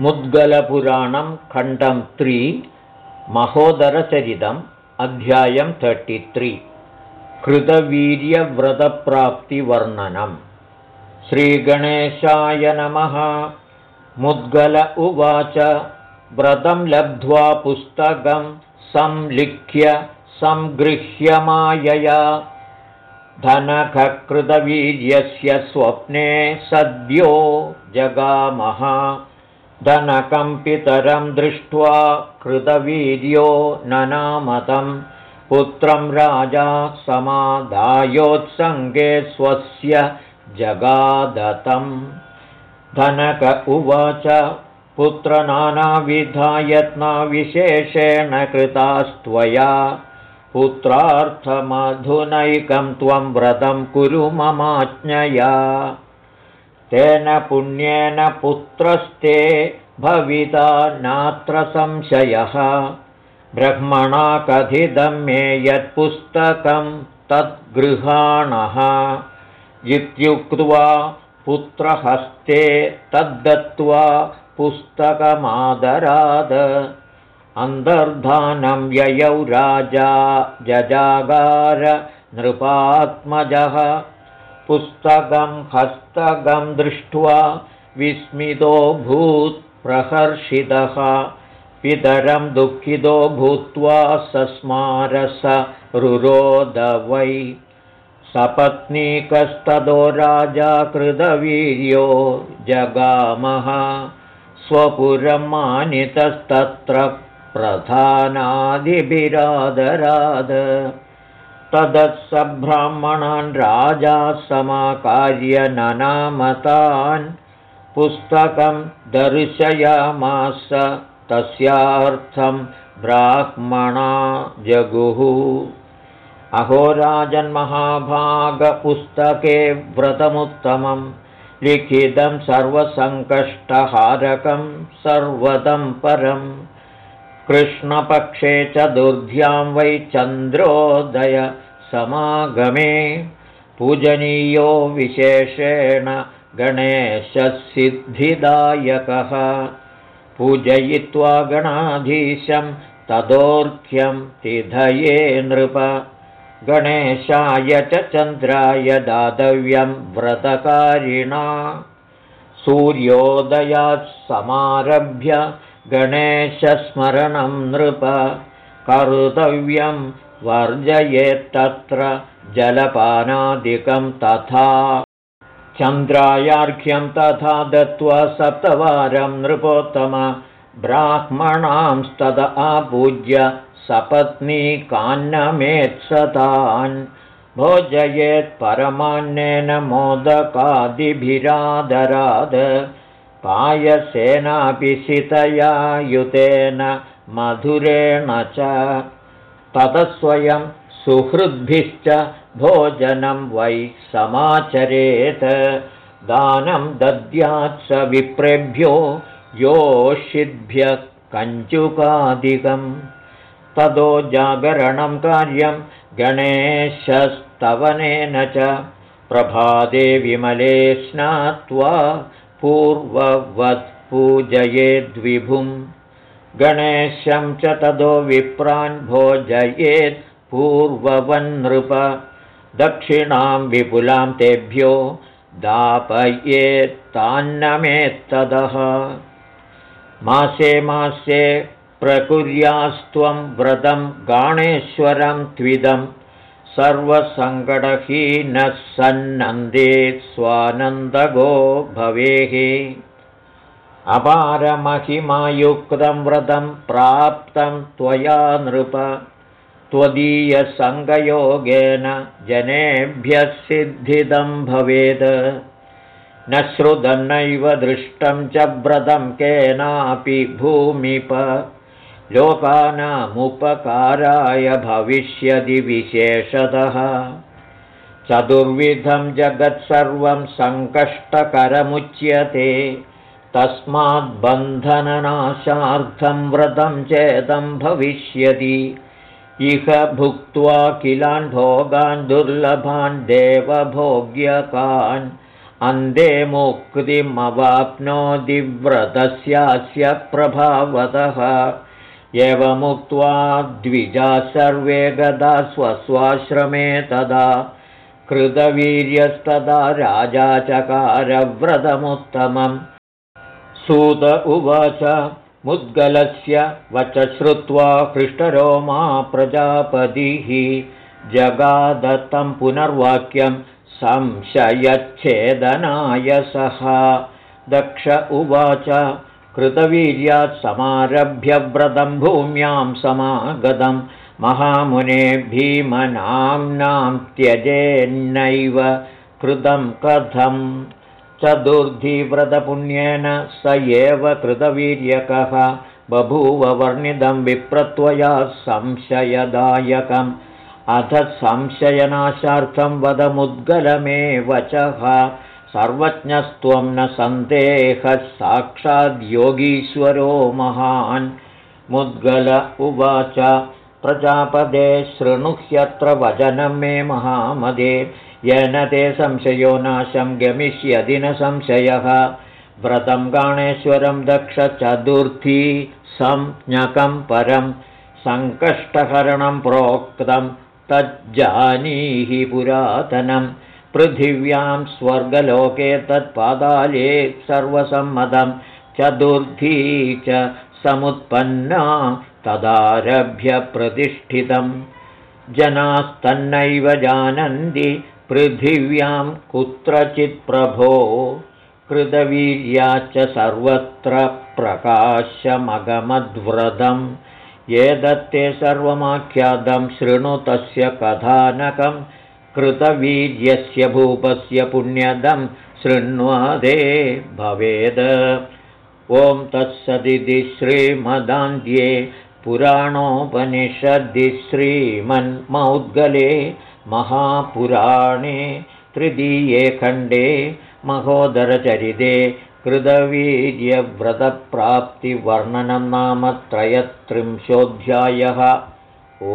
मुद्गलपुराणं खण्डं त्रि महोदरचरितम् अध्यायं तर्टित्रि कृतवीर्यव्रतप्राप्तिवर्णनम् श्रीगणेशाय नमः। मुद्गल उवाच। व्रतं लब्ध्वा पुस्तकं संलिख्य सङ्गृह्यमायया धनखकृतवीर्यस्य स्वप्ने सद्यो जगामः धनकम्पितरं दृष्ट्वा कृतवीर्यो ननामतं। पुत्रं राजा समादायोत्सङ्गे स्वस्य जगादतं धनक उवाच पुत्रनानाविधायत्नाविशेषेण कृतास्त्वया। पुत्रार्थमधुनैकं त्वं व्रतं कुरु ममाज्ञया तेन पुण्येन पुत्रस्ते भविता नात्र संशयः। ब्रह्मणा कथितं मे यत्पुस्तकं तद्गृहाणः। इत्युक्त्वा पुत्रहस्ते तद्दत्त्वा पुस्तकमादराद। अन्तर्धानं ययौ राजा जजागार नृपात्मजः पुस्तकं हस्तकं दृष्ट्वा विस्मितो भूत्प्रहर्षितः पितरं दुःखितो भूत्वा सस्मारस रुरोद वै सपत्नीकस्ततो राजा कृतवीर्यो जगामः। स्वपुरं प्रधानादिभिरादराद तदत्सब्राह्मणान् राजा समाकार्यननामतान् पुस्तकं दर्शयामास तस्यार्थं ब्राह्मणा जगुः। अहोराजन्महाभागपुस्तके व्रतमुत्तमं लिखितं सर्वसङ्कष्टहारकं सर्वदं परम् कृष्णपक्षे चतुर्ध्यां वै चन्द्रोदय समागमे। पूजनीयो विशेषेण गणेशसिद्धिदायकः। पूजयित्वा गणाधीशं तदोर्घ्यं तिधये नृप। गणेशाय च चन्द्राय दातव्यं व्रतकारिणा। सूर्योदयात् समारभ्य गणेशस्मरणं नृप। कर्तव्यं वर्जयेत्तत्र जलपानादिकं तथा। चन्द्रायार्घ्यं तथा दत्त्वा सप्तवारं नृपोत्तम। ब्राह्मणांस्तद आपूज्य सपत्नीकान्नमेत्सतान् भोजयेत्परमान्नेन मोदकादिभिरादराद पायसेनापि सितया युतेन मधुरेण च ततस्वयं सुहृद्भिश्च भोजनं वै समाचरेत्। दानं दद्यात् स विप्रेभ्यो योषिद्भ्यः कञ्चुकादिकं ततो जागरणं कार्यं गणेशस्तवनेन च। प्रभाते विमले स्नात्वा पूर्ववत् पूजयेद्विभुं गणेशं च ततो विप्रान् भोजयेत् पूर्ववन्नृप। दक्षिणां विपुलां तेभ्यो दापयेत्तान्नमेत्तदः मासे मासे प्रकुर्यास्त्वं व्रतं गाणेश्वरं त्विदम् सर्वसङ्कटहीनः सन्नन्दे स्वानन्दगो भवेः। अपारमहिमायुक्तं व्रतं प्राप्तं त्वया नृप। त्वदीयसङ्गयोगेन जनेभ्यः सिद्धिदं भवेत् न श्रुतन्नैव दृष्टं च व्रतं केनापि भूमिप लोकानामुपकाराय भविष्यति विशेषतः। चतुर्विधं जगत्सर्वं सङ्कष्टकरमुच्यते तस्माद्बन्धननाशार्थं व्रतं चेदं भविष्यति। इह भुक्त्वा किलान् भोगान् दुर्लभान् देवभोग्यकान्। अन्ते मुक्तिमवाप्नोदिव्रतस्यास्य प्रभावतः एवमुक्त्वा द्विजा सर्वे गदा स्वस्वाश्रमे तदा कृतवीर्यस्तदा राजा चकारव्रतमुत्तमम् सूत उवाच मुद्गलस्य वच श्रुत्वा पृष्ठरोमा प्रजापतिः जगादत्तं पुनर्वाक्यं संशयच्छेदनाय सः। दक्ष उवाच कृतवीर्यात् समारभ्य व्रतं भूम्यां समागतं महामुने भीमनाम्नां त्यजेन्नैव कृतं कथम् चतुर्धिव्रतपुण्येन स एव कृतवीर्यकः बभूव वर्णितं विप्रत्वया संशयदायकम् अथ संशयनाशार्थं वदमुद्गलमे वचः सर्वज्ञस्त्वं न सन्देहः साक्षाद्योगीश्वरो महान्। मुद्गल उवाच प्रजापदे शृणुह्यत्र वचनं मे महामदे। येन ते संशयो नाशं गमिष्यति न संशयः। व्रतं गाणेश्वरं दक्षचतुर्थी संज्ञकं परं। सङ्कष्टहरणं प्रोक्तं तज्जानीहि पुरातनं पृथिव्यां स्वर्गलोके तत्पादाले सर्वसम्मतं चतुर्थी च समुत्पन्ना तदारभ्य प्रतिष्ठितं। जनास्तन्नैव जानन्ति पृथिव्यां कुत्रचित्प्रभो कृतवीर्याच्च सर्वत्र प्रकाशमगमद्व्रतम् एतत्ते सर्वमाख्यातं शृणु तस्य कथानकं कृतवीर्यस्य भूपस्य पुण्यदं शृण्वदे भवेद। ॐ तत्सदिति श्रीमदान्ध्ये पुराणोपनिषद्दि श्रीमन्मौद्गले महापुराणे तृतीये खण्डे महोदरचरिते कृतवीर्यव्रतप्राप्तिवर्णनं नाम त्रयस्त्रिंशोऽध्यायः ओ